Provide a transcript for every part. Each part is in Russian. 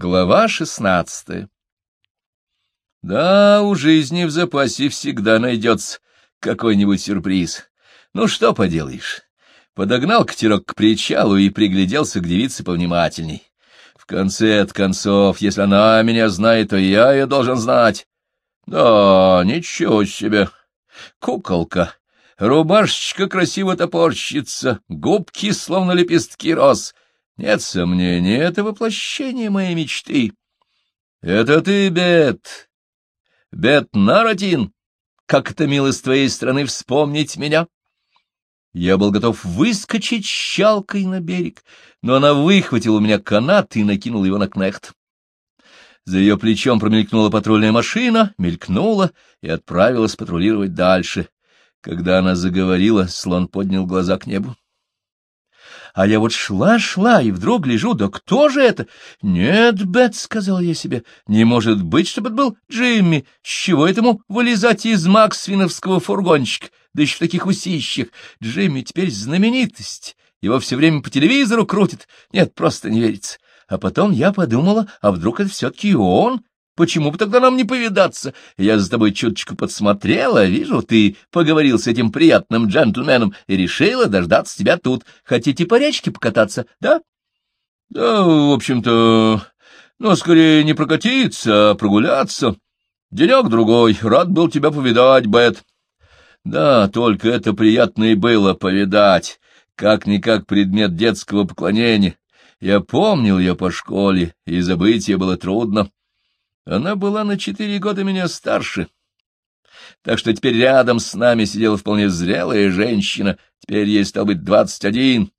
Глава шестнадцатая Да, у жизни в запасе всегда найдется какой-нибудь сюрприз. Ну, что поделаешь. Подогнал катерок к причалу и пригляделся к девице повнимательней. В конце от концов, если она меня знает, то я ее должен знать. Да, ничего себе. Куколка. Рубашечка красиво топорщится, губки словно лепестки роз — нет сомнений, это воплощение моей мечты. Это ты, Бет. Бет Наратин. Как это мило с твоей стороны вспомнить меня. Я был готов выскочить щалкой на берег, но она выхватила у меня канат и накинула его на кнехт. За ее плечом промелькнула патрульная машина, мелькнула и отправилась патрулировать дальше. Когда она заговорила, слон поднял глаза к небу. А я вот шла-шла, и вдруг гляжу, да кто же это? Нет, Бет, — сказал я себе, — не может быть, чтобы это был Джимми. С чего этому вылезать из Максвиновского фургончика, да еще в таких усищах? Джимми теперь знаменитость, его все время по телевизору крутят. Нет, просто не верится. А потом я подумала, а вдруг это все-таки он? Почему бы тогда нам не повидаться? Я за тобой чуточку подсмотрела, вижу, ты поговорил с этим приятным джентльменом и решила дождаться тебя тут. Хотите по речке покататься, да? Да, в общем-то, но скорее не прокатиться, а прогуляться. Денек-другой, рад был тебя повидать, Бет. Да, только это приятно и было повидать, как-никак предмет детского поклонения. Я помнил ее по школе, и забыть ее было трудно. Она была на четыре года меня старше, так что теперь рядом с нами сидела вполне зрелая женщина, теперь ей стал быть двадцать один,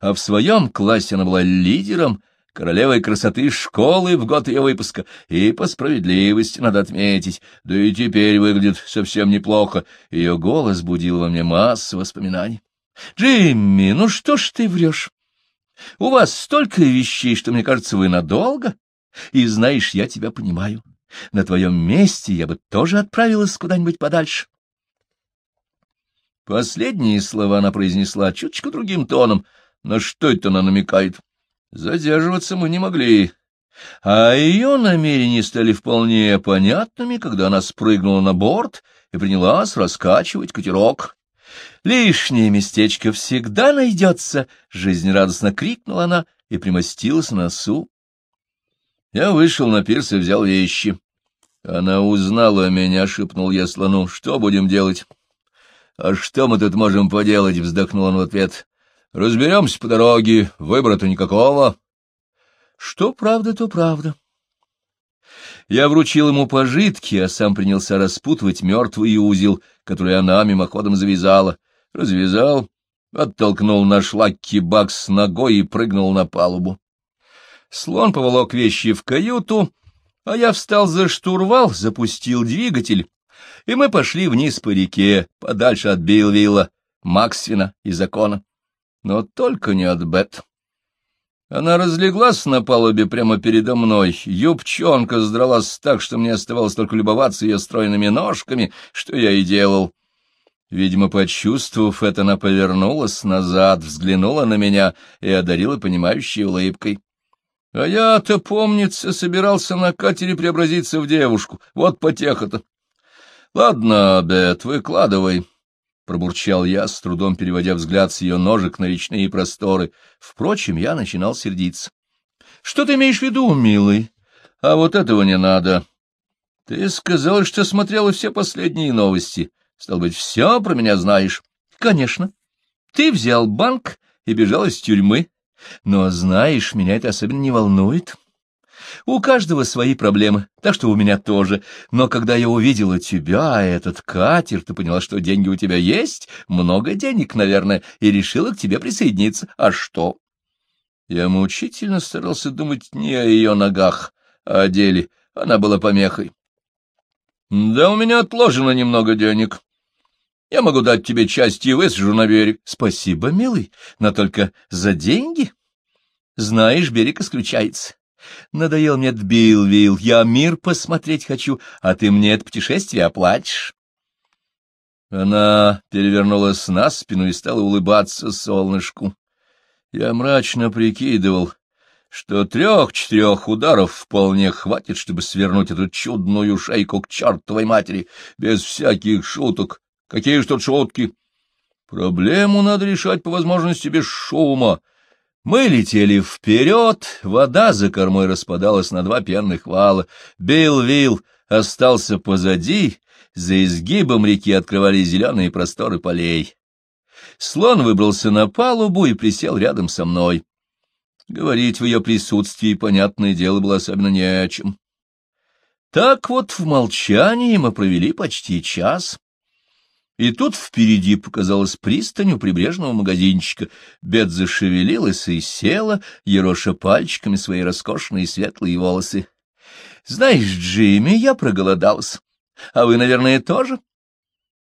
а в своем классе она была лидером, королевой красоты школы в год ее выпуска, и по справедливости надо отметить, да и теперь выглядит совсем неплохо, ее голос будил во мне массу воспоминаний. — Джимми, ну что ж ты врешь? У вас столько вещей, что, мне кажется, вы надолго. И знаешь, я тебя понимаю. На твоем месте я бы тоже отправилась куда-нибудь подальше. Последние слова она произнесла чуточку другим тоном. Но что это она намекает? Задерживаться мы не могли. А ее намерения стали вполне понятными, когда она спрыгнула на борт и принялась раскачивать катерок. «Лишнее местечко всегда найдется!» — жизнерадостно крикнула она и примостилась на носу. Я вышел на пирс и взял вещи. Она узнала меня, — шепнул я слону. — Что будем делать? — А что мы тут можем поделать? — вздохнул он в ответ. — Разберемся по дороге, выбора-то никакого. Что правда, то правда. Я вручил ему пожитки, а сам принялся распутывать мертвый узел, который она мимоходом завязала. Развязал, оттолкнул на шлаки бак с ногой и прыгнул на палубу. Слон поволок вещи в каюту, а я встал за штурвал, запустил двигатель, и мы пошли вниз по реке, подальше от Билвилла, Максвина и закона. Но только не от Бет. Она разлеглась на палубе прямо передо мной, юбчонка сдралась так, что мне оставалось только любоваться ее стройными ножками, что я и делал. Видимо, почувствовав это, она повернулась назад, взглянула на меня и одарила понимающей улыбкой. А я-то, помнится, собирался на катере преобразиться в девушку. Вот потеха-то. — Ладно, Бет, выкладывай, — пробурчал я, с трудом переводя взгляд с ее ножек на речные просторы. Впрочем, я начинал сердиться. — Что ты имеешь в виду, милый? А вот этого не надо. Ты сказал, что смотрела все последние новости. Стал быть, все про меня знаешь. — Конечно. Ты взял банк и бежал из тюрьмы. Но, знаешь, меня это особенно не волнует. У каждого свои проблемы, так что у меня тоже. Но когда я увидела тебя, этот катер, ты поняла, что деньги у тебя есть, много денег, наверное, и решила к тебе присоединиться. А что? Я мучительно старался думать не о ее ногах, а о деле. Она была помехой. Да, у меня отложено немного денег. Я могу дать тебе часть и высажу на берег. Спасибо, милый, но только за деньги. Знаешь, берег исключается. Надоел мне Билвилл, я мир посмотреть хочу, а ты мне это путешествие оплатишь. Она перевернулась на спину и стала улыбаться солнышку. Я мрачно прикидывал, что трех-четырех ударов вполне хватит, чтобы свернуть эту чудную шейку к чертовой матери, без всяких шуток. Какие ж тут шутки? Проблему надо решать по возможности без шума. Мы летели вперед, вода за кормой распадалась на два пенных вала. Билл-Вилл остался позади, за изгибом реки открывали зеленые просторы полей. Слон выбрался на палубу и присел рядом со мной. Говорить в ее присутствии, понятное дело, было особенно не о чем. Так вот в молчании мы провели почти час. И тут впереди показалась пристань у прибрежного магазинчика. Бет зашевелилась и села, ероша пальчиками свои роскошные светлые волосы. — Знаешь, Джимми, я проголодалась. А вы, наверное, тоже?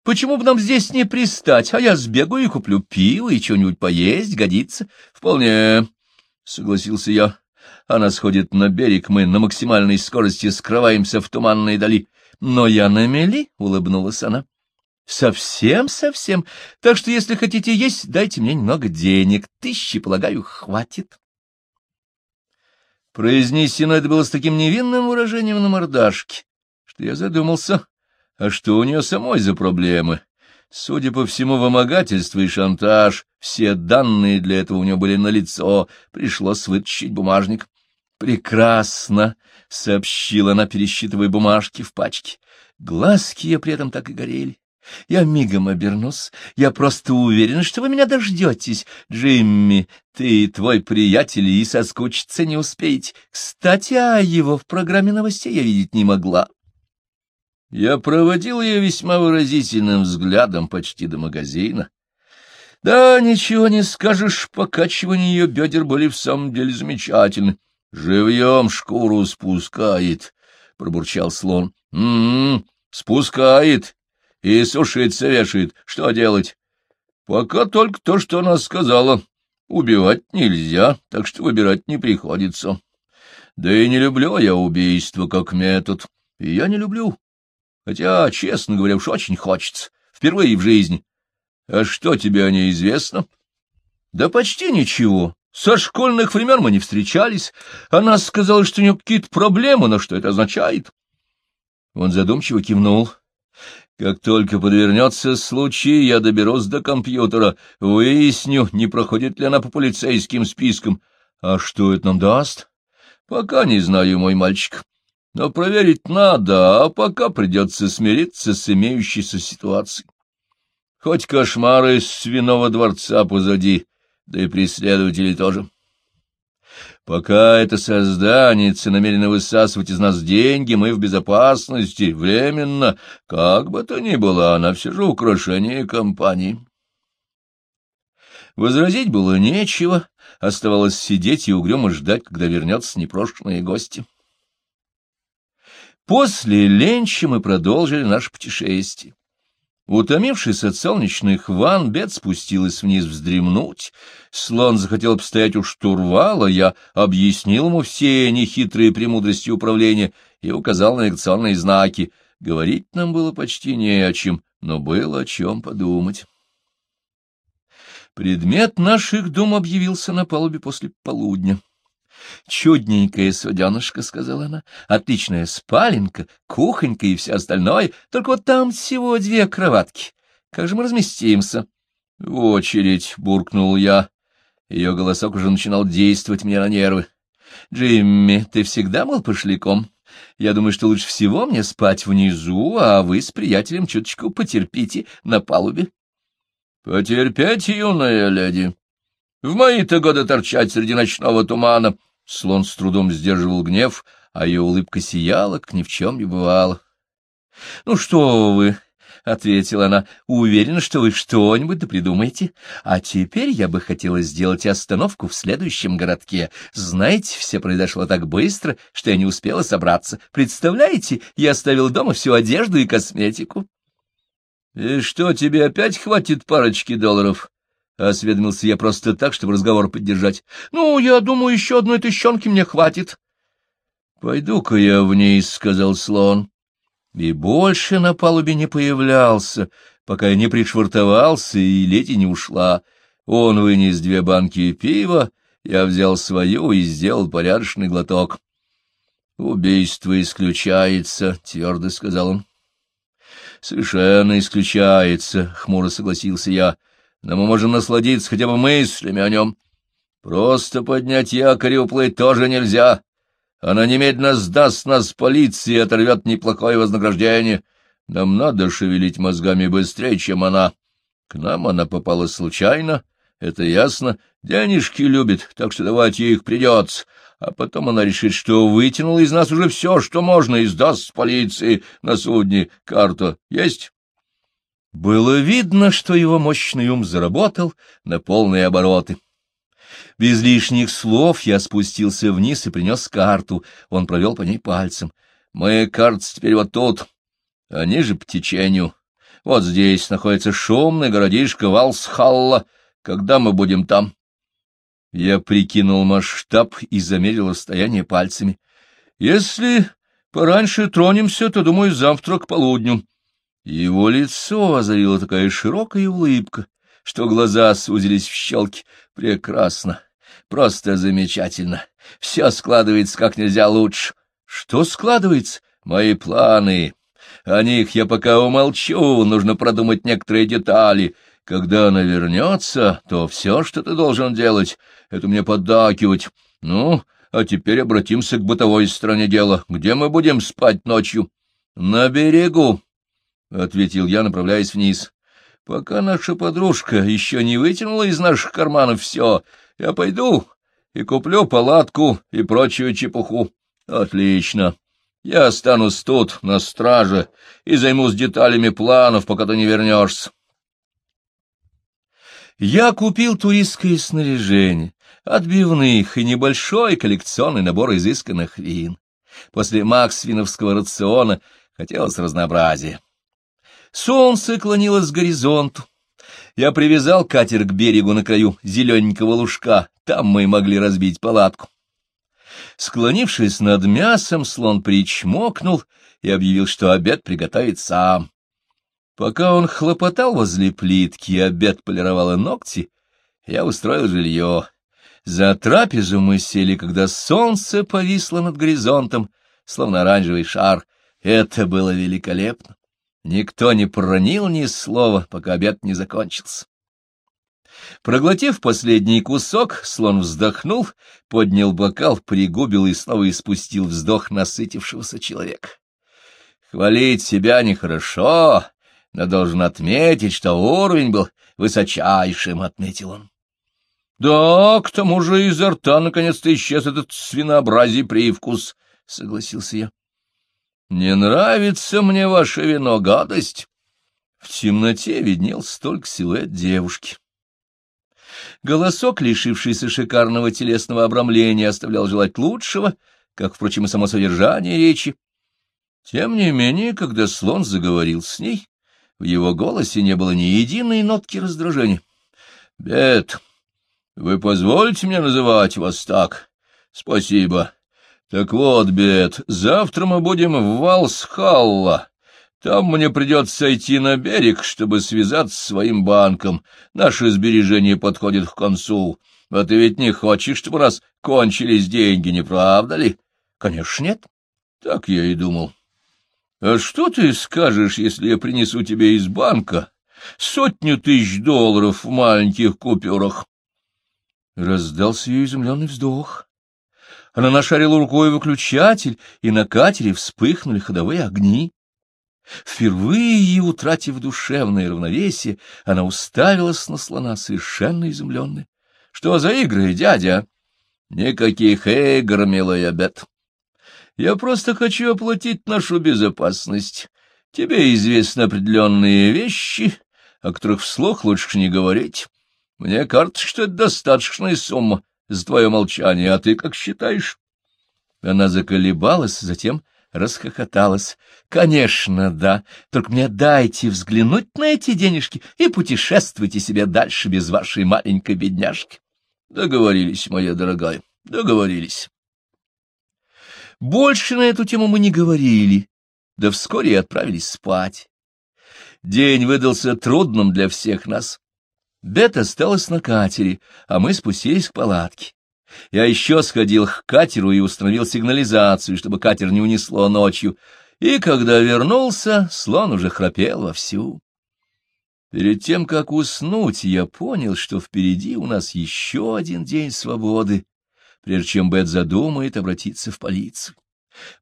Почему бы нам здесь не пристать, а я сбегаю и куплю пиво и что-нибудь поесть, годится? Вполне, — согласился я. Она сходит на берег, мы на максимальной скорости скрываемся в туманной дали. Но я на мели, — улыбнулась она. Совсем-совсем. Так что, если хотите есть, дайте мне немного денег. Тысячи, полагаю, хватит. Произнесено это было с таким невинным выражением на мордашке, что я задумался, а что у нее самой за проблемы. Судя по всему, вымогательство и шантаж, все данные для этого у нее были налицо, пришлось вытащить бумажник. «Прекрасно!» — сообщила она, пересчитывая бумажки в пачке. Глазки ее при этом так и горели. Я мигом обернусь. Я просто уверен, что вы меня дождетесь. Джимми, ты и твой приятель и соскучиться не успеете. Кстати, а его в программе новостей я видеть не могла. Я проводил ее весьма выразительным взглядом почти до магазина. Да, ничего не скажешь, покачивания ее бедер были в самом деле замечательны. Живьем шкуру спускает, — пробурчал слон. — М-м, спускает, и сушиться вешает. Что делать? Пока только то, что она сказала. Убивать нельзя, так что выбирать не приходится. Да и не люблю я убийство как метод. И я не люблю. Хотя, честно говоря, уж очень хочется. Впервые в жизни. А что тебе о ней известно? Да почти ничего. Со школьных времен мы не встречались. Она сказала, что у нее какие-то проблемы, но что это означает? Он задумчиво кивнул. Как только подвернется случай, я доберусь до компьютера, выясню, не проходит ли она по полицейским спискам. А что это нам даст? Пока не знаю, мой мальчик. Но проверить надо, а пока придется смириться с имеющейся ситуацией. Хоть кошмары свиного дворца позади, да и преследователи тоже. Пока это созданица намерено высасывать из нас деньги, мы в безопасности, временно, как бы то ни было, она все же украшение компании. Возразить было нечего, оставалось сидеть и угрюмо ждать, когда вернется непрошенные гости. После ленча мы продолжили наше путешествие. Утомившись от солнечных ванн, Бет спустилась вниз вздремнуть. Слон захотел постоять у штурвала, я объяснил ему все нехитрые премудрости управления и указал на лекционные знаки. Говорить нам было почти не о чем, но было о чем подумать. Предмет наших дум объявился на палубе после полудня. Чудненькая суденышка, — сказала она, — отличная спаленка, кухонька и все остальное, только вот там всего две кроватки. Как же мы разместимся? — В очередь, — буркнул я. Ее голосок уже начинал действовать мне на нервы. — Джимми, ты всегда был пошляком? Я думаю, что лучше всего мне спать внизу, а вы с приятелем чуточку потерпите на палубе. — Потерпеть, юная леди. В мои-то годы торчать среди ночного тумана — Слон с трудом сдерживал гнев, а ее улыбка сияла, как ни в чем не бывало. — Ну что вы, — ответила она, — уверена, что вы что-нибудь придумаете. А теперь я бы хотела сделать остановку в следующем городке. Знаете, все произошло так быстро, что я не успела собраться. Представляете, я оставил дома всю одежду и косметику. — И что, тебе опять хватит парочки долларов? — осведомился я просто так, чтобы разговор поддержать. — Ну, я думаю, еще одной тыщенки мне хватит. — Пойду-ка я вниз, — сказал слон. И больше на палубе не появлялся, пока я не пришвартовался и леди не ушла. Он вынес две банки пива, Я взял свою и сделал порядочный глоток. «Убийство исключается», — твердо сказал он. «Совершенно исключается», — хмуро согласился я. «Но мы можем насладиться хотя бы мыслями о нем. Просто поднять якорь и уплыть тоже нельзя. Она немедленно сдаст нас полиции и оторвет неплохое вознаграждение. Нам надо шевелить мозгами быстрее, чем она. К нам она попала случайно, это ясно. Денежки любит, так что давать ей их придется. А потом она решит, что вытянула из нас уже все, что можно, и сдаст полиции на судне. Карта есть? Было видно, что его мощный ум заработал на полные обороты. Без лишних слов я спустился вниз и принес карту. Он провел по ней пальцем. Мои карты теперь вот тут. Они же по течению. Вот здесь находится шумный городишко Валсхалла. Когда мы будем там? Я прикинул масштаб и замерил расстояние пальцами. Если пораньше тронемся, то, думаю, завтра к полудню. Его лицо озарила такая широкая улыбка, что глаза сузились в щелки. Прекрасно. Просто замечательно. Все складывается как нельзя лучше. Что складывается? Мои планы. О них я пока умолчу, нужно продумать некоторые детали. Когда она вернется, то все, что ты должен делать, это мне поддакивать. Ну, а теперь обратимся к бытовой стороне дела. Где мы будем спать ночью? — На берегу, — ответил я, направляясь вниз. — Пока наша подружка еще не вытянула из наших карманов все, я пойду и куплю палатку и прочую чепуху. Отлично. Я останусь тут, на страже, и займусь деталями планов, пока ты не вернешься. Я купил туристское снаряжение, отбивных и небольшой коллекционный набор изысканных вин. После максвиновского рациона хотелось разнообразия. Солнце клонилось к горизонту, я привязал катер к берегу на краю зелененького лужка, там мы могли разбить палатку. Склонившись над мясом, слон причмокнул и объявил, что обед приготовит сам. Пока он хлопотал возле плитки, обед полировала ногти, я устроил жилье. За трапезу мы сели, когда солнце повисло над горизонтом, словно оранжевый шар. Это было великолепно. Никто не проронил ни слова, пока обед не закончился. Проглотив последний кусок, слон вздохнул, поднял бокал, пригубил и снова испустил вздох насытившегося человека. Хвалить себя нехорошо, но должен отметить, что уровень был высочайшим, — отметил он. Да, к тому же изо рта наконец-то исчез этот свинообразий привкус, — согласился я. Не нравится мне ваше вино, гадость. В темноте виднелся только силуэт девушки. Голосок, лишившийся шикарного телесного обрамления, оставлял желать лучшего, как, впрочем, и само содержание речи. Тем не менее, когда слон заговорил с ней, в его голосе не было ни единой нотки раздражения. — Бет, вы позволите мне называть вас так? — Спасибо. Так вот, Бет, завтра мы будем в Валсхалла. Там мне придется сойти на берег, чтобы связаться с своим банком. Наши сбережения подходят к концу. А ты ведь не хочешь, чтобы у нас кончились деньги, не правда ли? Конечно, нет. Так я и думал. А что ты скажешь, если я принесу тебе из банка сотню тысяч долларов в маленьких купюрах? Раздался ее изумленный вздох. Она нашарила рукой выключатель, и на катере вспыхнули ходовые огни. Впервые, утратив душевное равновесие, она уставилась на слона совершенно изумленная. — Что за игры, дядя? — Никаких игр, милый обед. Я просто хочу оплатить нашу безопасность. Тебе известны определенные вещи, о которых вслух лучше не говорить. Мне кажется, что это достаточная сумма за твое молчание, а ты как считаешь? Она заколебалась, затем расхохоталась. — Конечно, да. Только мне дайте взглянуть на эти денежки и путешествуйте себе дальше без вашей маленькой бедняжки. — Договорились, моя дорогая, договорились. Больше на эту тему мы не говорили, да вскоре отправились спать. День выдался трудным для всех нас. Бет осталась на катере, а мы спустились к палатке. Я еще сходил к катеру и установил сигнализацию, чтобы катер не унесло ночью, и когда вернулся, слон уже храпел вовсю. Перед тем, как уснуть, я понял, что впереди у нас еще один день свободы, прежде чем Бет задумает обратиться в полицию.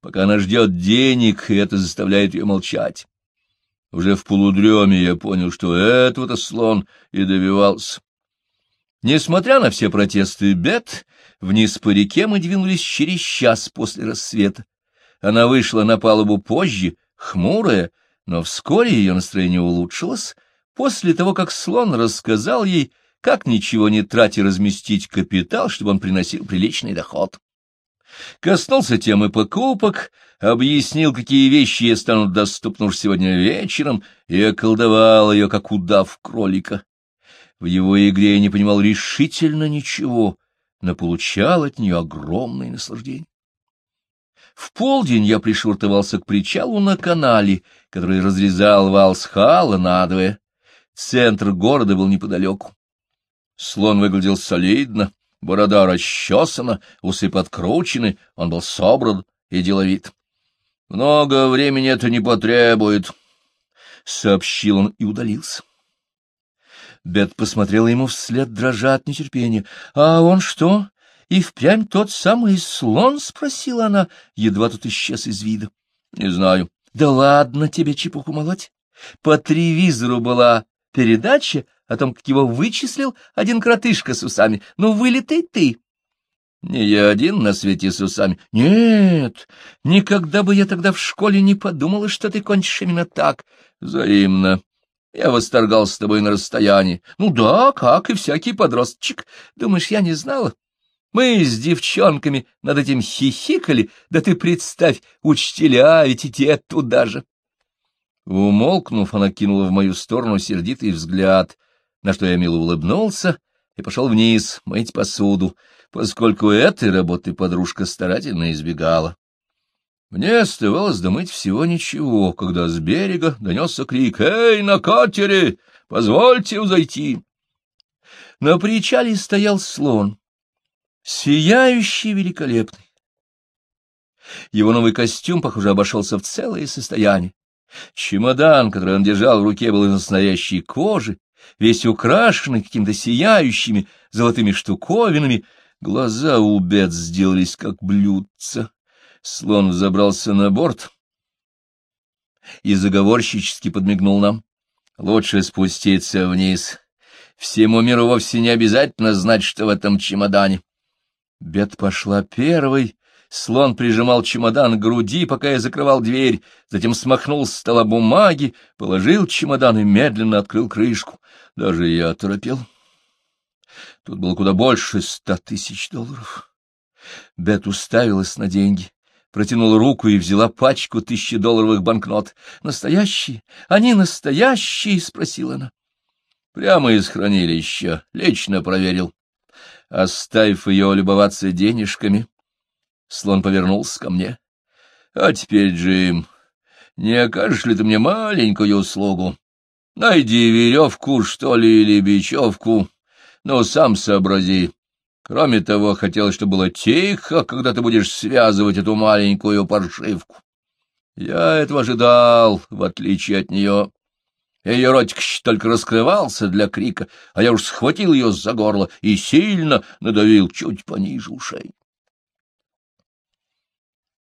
Пока она ждет денег, и это заставляет ее молчать. Уже в полудреме я понял, что этого-то слон и добивался. Несмотря на все протесты Бет, вниз по реке мы двинулись через час после рассвета. Она вышла на палубу позже, хмурая, но вскоре ее настроение улучшилось, после того, как слон рассказал ей, как ничего не тратя разместить капитал, чтобы он приносил приличный доход. Коснулся темы покупок, объяснил, какие вещи ей станут доступны уж сегодня вечером, и околдовал ее, как удав кролика. В его игре я не понимал решительно ничего, но получал от нее огромное наслаждение. В полдень я пришвартовался к причалу на канале, который разрезал вал Схала надвое. Центр города был неподалеку. Слон выглядел солидно, борода расчесана, усы подкручены, он был собран и деловит. — Много времени это не потребует, — сообщил он и удалился. Бет посмотрела ему вслед, дрожа от нетерпения. — А он что? И впрямь тот самый слон? — спросила она, едва тут исчез из вида. — Не знаю. — Да ладно тебе чепуху молоть. По телевизору была передача о том, как его вычислил один кротышка с усами. Ну, вылетай ты. Не я один на свете с усами. Нет, никогда бы я тогда в школе не подумала, что ты кончишь именно так. Взаимно. Я восторгался с тобой на расстоянии. Ну да, как и всякий подросточек. Думаешь, я не знала? Мы с девчонками над этим хихикали, да ты представь, учителя, ведь и те туда же. Умолкнув, она кинула в мою сторону сердитый взгляд, на что я мило улыбнулся и пошел вниз мыть посуду, поскольку этой работы подружка старательно избегала. Мне оставалось домыть всего ничего, когда с берега донесся крик «Эй, на катере! Позвольте взойти!» На причале стоял слон, сияющий великолепный. Его новый костюм, похоже, обошелся в целое состояние. Чемодан, который он держал в руке, был из настоящей кожи, весь украшенный какими-то сияющими золотыми штуковинами. Глаза у Бет сделались как блюдца. Слон забрался на борт и заговорщически подмигнул нам. Лучше спуститься вниз. Всему миру вовсе не обязательно знать, что в этом чемодане. Бет пошла первой. Слон прижимал чемодан к груди, пока я закрывал дверь, затем смахнул с стола бумаги, положил чемодан и медленно открыл крышку. Даже я торопел. Тут было куда больше ста тысяч долларов. Бет уставилась на деньги протянула руку и взяла пачку тысячедолларовых банкнот. «Настоящие? Они настоящие?» — спросила она. «Прямо из хранилища. Лично проверил». Оставив ее любоваться денежками, слон повернулся ко мне. «А теперь, Джим, не окажешь ли ты мне маленькую услугу? Найди веревку, что ли, или бечевку, но сам сообрази, Кроме того, хотелось, чтобы было тихо, когда ты будешь связывать эту маленькую паршивку. Я этого ожидал, в отличие от нее. Ее ротик только раскрывался для крика, а я уж схватил ее за горло и сильно надавил чуть пониже ушей.